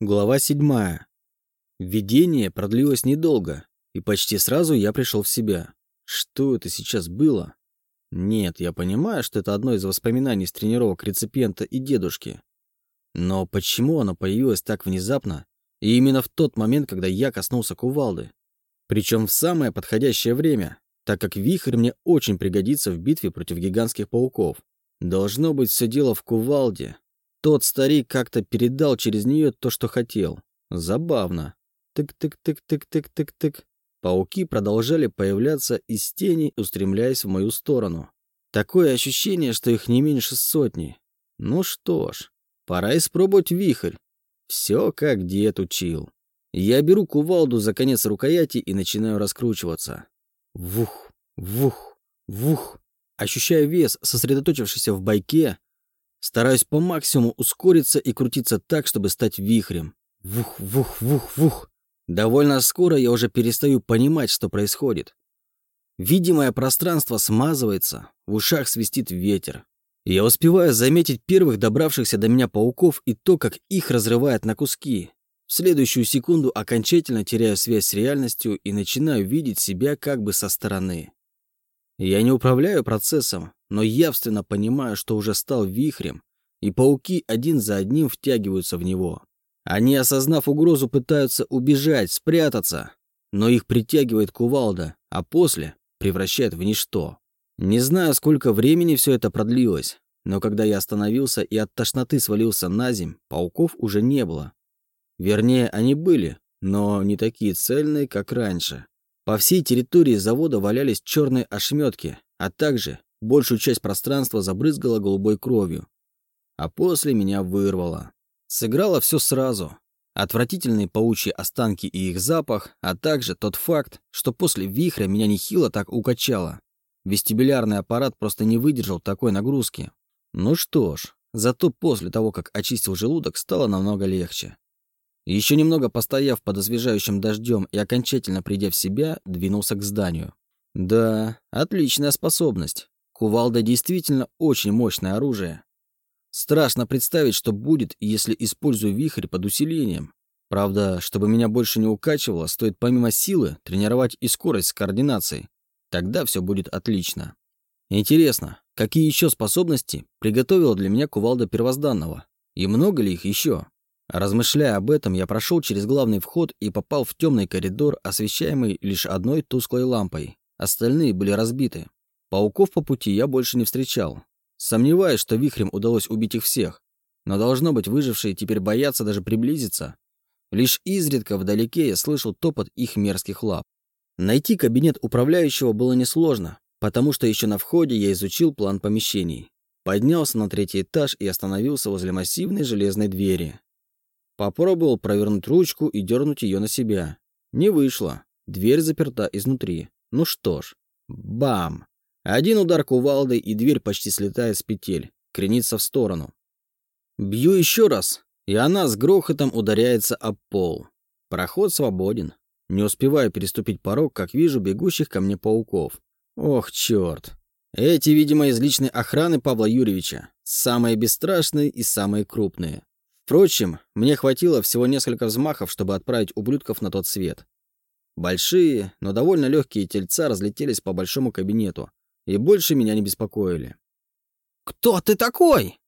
Глава седьмая. Видение продлилось недолго, и почти сразу я пришел в себя. Что это сейчас было? Нет, я понимаю, что это одно из воспоминаний с тренировок реципиента и дедушки. Но почему оно появилось так внезапно, и именно в тот момент, когда я коснулся кувалды? Причем в самое подходящее время, так как вихрь мне очень пригодится в битве против гигантских пауков. Должно быть все дело в кувалде. Тот старик как-то передал через нее то, что хотел. Забавно. Тык-тык-тык-тык-тык-тык-тык. Пауки продолжали появляться из тени, устремляясь в мою сторону. Такое ощущение, что их не меньше сотни. Ну что ж, пора испробовать вихрь. Все, как дед учил. Я беру кувалду за конец рукояти и начинаю раскручиваться. Вух, вух, вух. Ощущаю вес, сосредоточившийся в байке, стараюсь по максимуму ускориться и крутиться так, чтобы стать вихрем. Вух, вух, вух, вух. Довольно скоро я уже перестаю понимать, что происходит. Видимое пространство смазывается, в ушах свистит ветер. Я успеваю заметить первых добравшихся до меня пауков и то, как их разрывает на куски. В следующую секунду окончательно теряю связь с реальностью и начинаю видеть себя как бы со стороны. Я не управляю процессом, но явственно понимаю, что уже стал вихрем, и пауки один за одним втягиваются в него. Они, осознав угрозу, пытаются убежать, спрятаться, но их притягивает кувалда, а после превращает в ничто. Не знаю, сколько времени все это продлилось, но когда я остановился и от тошноты свалился на земь, пауков уже не было. Вернее, они были, но не такие цельные, как раньше. По всей территории завода валялись черные ошметки, а также большую часть пространства забрызгало голубой кровью. А после меня вырвало. Сыграло все сразу. Отвратительные паучьи останки и их запах, а также тот факт, что после вихря меня нехило так укачало. Вестибулярный аппарат просто не выдержал такой нагрузки. Ну что ж, зато после того, как очистил желудок, стало намного легче. Еще немного постояв под освежающим дождем и окончательно придя в себя, двинулся к зданию. Да, отличная способность. Кувалда действительно очень мощное оружие. Страшно представить, что будет, если использую вихрь под усилением. Правда, чтобы меня больше не укачивало, стоит помимо силы тренировать и скорость с координацией. Тогда все будет отлично. Интересно, какие еще способности приготовила для меня кувалда первозданного? И много ли их еще? Размышляя об этом, я прошел через главный вход и попал в темный коридор, освещаемый лишь одной тусклой лампой. Остальные были разбиты. Пауков по пути я больше не встречал. Сомневаюсь, что вихрем удалось убить их всех. Но должно быть, выжившие теперь боятся даже приблизиться. Лишь изредка вдалеке я слышал топот их мерзких лап. Найти кабинет управляющего было несложно, потому что еще на входе я изучил план помещений. Поднялся на третий этаж и остановился возле массивной железной двери. Попробовал провернуть ручку и дернуть ее на себя. Не вышло. Дверь заперта изнутри. Ну что ж. Бам! Один удар кувалдой, и дверь почти слетает с петель. Кренится в сторону. Бью еще раз, и она с грохотом ударяется об пол. Проход свободен. Не успеваю переступить порог, как вижу бегущих ко мне пауков. Ох, черт. Эти, видимо, из личной охраны Павла Юрьевича. Самые бесстрашные и самые крупные. Впрочем, мне хватило всего несколько взмахов, чтобы отправить ублюдков на тот свет. Большие, но довольно легкие тельца разлетелись по большому кабинету и больше меня не беспокоили. «Кто ты такой?»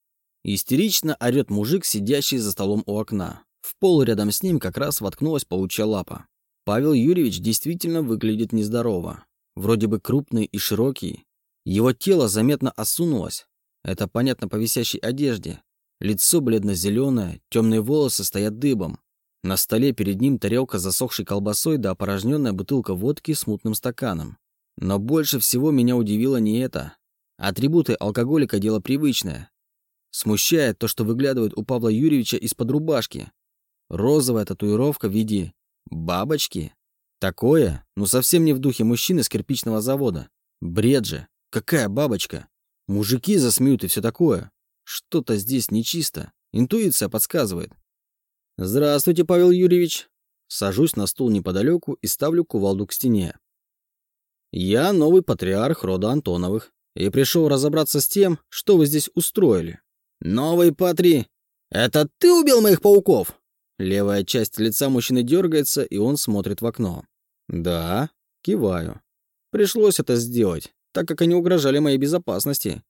Истерично орёт мужик, сидящий за столом у окна. В пол рядом с ним как раз воткнулась паучья лапа. Павел Юрьевич действительно выглядит нездорово. Вроде бы крупный и широкий. Его тело заметно осунулось. Это понятно по висящей одежде. Лицо бледно-зеленое, темные волосы стоят дыбом. На столе перед ним тарелка с засохшей колбасой да опорожненная бутылка водки с мутным стаканом. Но больше всего меня удивило не это. Атрибуты алкоголика – дело привычное. Смущает то, что выглядывает у Павла Юрьевича из-под рубашки. Розовая татуировка в виде бабочки. Такое, ну совсем не в духе мужчины с кирпичного завода. Бред же. Какая бабочка? Мужики засмеют и все такое. Что-то здесь нечисто. Интуиция подсказывает. «Здравствуйте, Павел Юрьевич». Сажусь на стул неподалеку и ставлю кувалду к стене. «Я новый патриарх рода Антоновых и пришел разобраться с тем, что вы здесь устроили». «Новый патри? Это ты убил моих пауков?» Левая часть лица мужчины дергается, и он смотрит в окно. «Да», киваю. «Пришлось это сделать, так как они угрожали моей безопасности.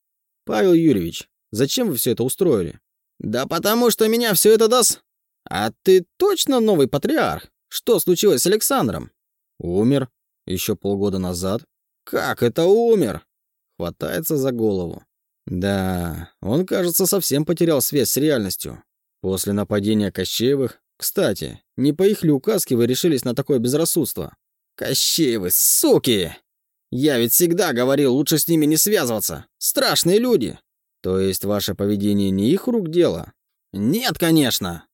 Павел Юрьевич, зачем вы все это устроили?» «Да потому что меня все это даст...» «А ты точно новый патриарх? Что случилось с Александром?» «Умер. Еще полгода назад». «Как это умер?» Хватается за голову. Да, он, кажется, совсем потерял связь с реальностью. После нападения Кощеевых... Кстати, не по их ли указке вы решились на такое безрассудство? Кощеевы, суки! Я ведь всегда говорил, лучше с ними не связываться. Страшные люди. То есть ваше поведение не их рук дело? Нет, конечно.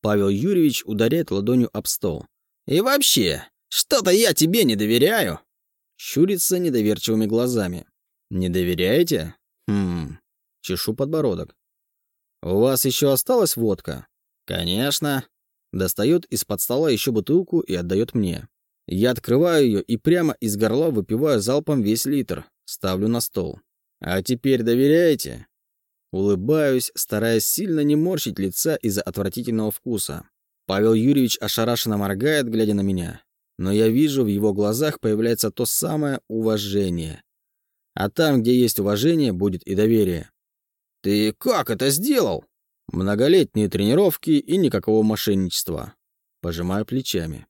Павел Юрьевич ударяет ладонью об стол. И вообще, что-то я тебе не доверяю. Щурится недоверчивыми глазами. Не доверяете? Хм. Чешу подбородок. У вас еще осталась водка? Конечно. Достает из-под стола еще бутылку и отдает мне. Я открываю ее и прямо из горла выпиваю залпом весь литр. Ставлю на стол. А теперь доверяете? Улыбаюсь, стараясь сильно не морщить лица из-за отвратительного вкуса. Павел Юрьевич ошарашенно моргает, глядя на меня. Но я вижу, в его глазах появляется то самое уважение. А там, где есть уважение, будет и доверие. «Ты как это сделал?» Многолетние тренировки и никакого мошенничества. Пожимаю плечами.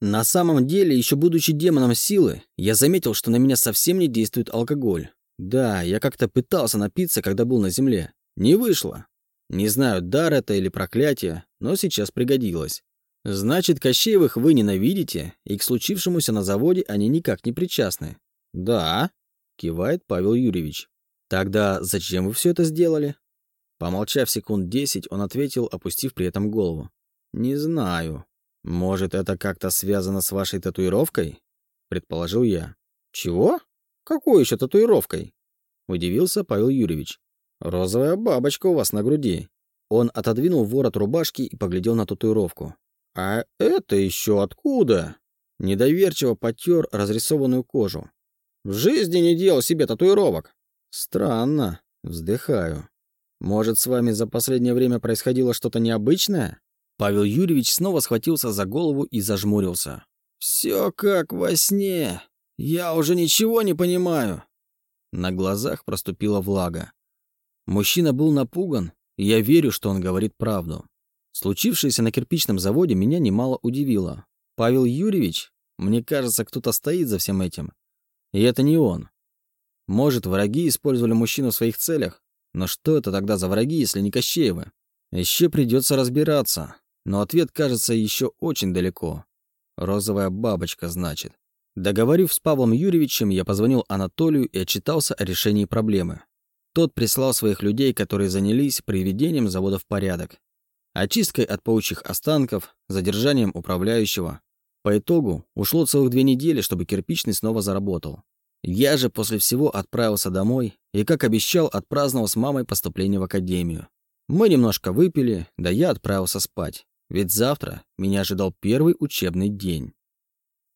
На самом деле, еще будучи демоном силы, я заметил, что на меня совсем не действует алкоголь. Да, я как-то пытался напиться, когда был на земле. Не вышло. Не знаю, дар это или проклятие, но сейчас пригодилось. Значит, Кощеевых вы ненавидите, и к случившемуся на заводе они никак не причастны. Да, кивает Павел Юрьевич. Тогда зачем вы все это сделали? Помолчав секунд десять, он ответил, опустив при этом голову. Не знаю. Может, это как-то связано с вашей татуировкой? Предположил я. Чего? Какой еще татуировкой? Удивился Павел Юрьевич. Розовая бабочка у вас на груди. Он отодвинул ворот рубашки и поглядел на татуировку. «А это еще откуда?» Недоверчиво потер разрисованную кожу. В жизни не делал себе татуировок. Странно. Вздыхаю. Может, с вами за последнее время происходило что-то необычное? Павел Юрьевич снова схватился за голову и зажмурился. Все как во сне. Я уже ничего не понимаю. На глазах проступила влага. Мужчина был напуган, и я верю, что он говорит правду. Случившееся на кирпичном заводе меня немало удивило. Павел Юрьевич, мне кажется, кто-то стоит за всем этим. И это не он. Может, враги использовали мужчину в своих целях? Но что это тогда за враги, если не Кощеевы? Еще придется разбираться. Но ответ кажется еще очень далеко. Розовая бабочка, значит. Договорив с Павлом Юрьевичем, я позвонил Анатолию и отчитался о решении проблемы. Тот прислал своих людей, которые занялись приведением завода в порядок. Очисткой от паучьих останков, задержанием управляющего, по итогу ушло целых две недели, чтобы кирпичный снова заработал. Я же после всего отправился домой и, как обещал, отпраздновал с мамой поступление в академию. Мы немножко выпили, да я отправился спать, ведь завтра меня ожидал первый учебный день.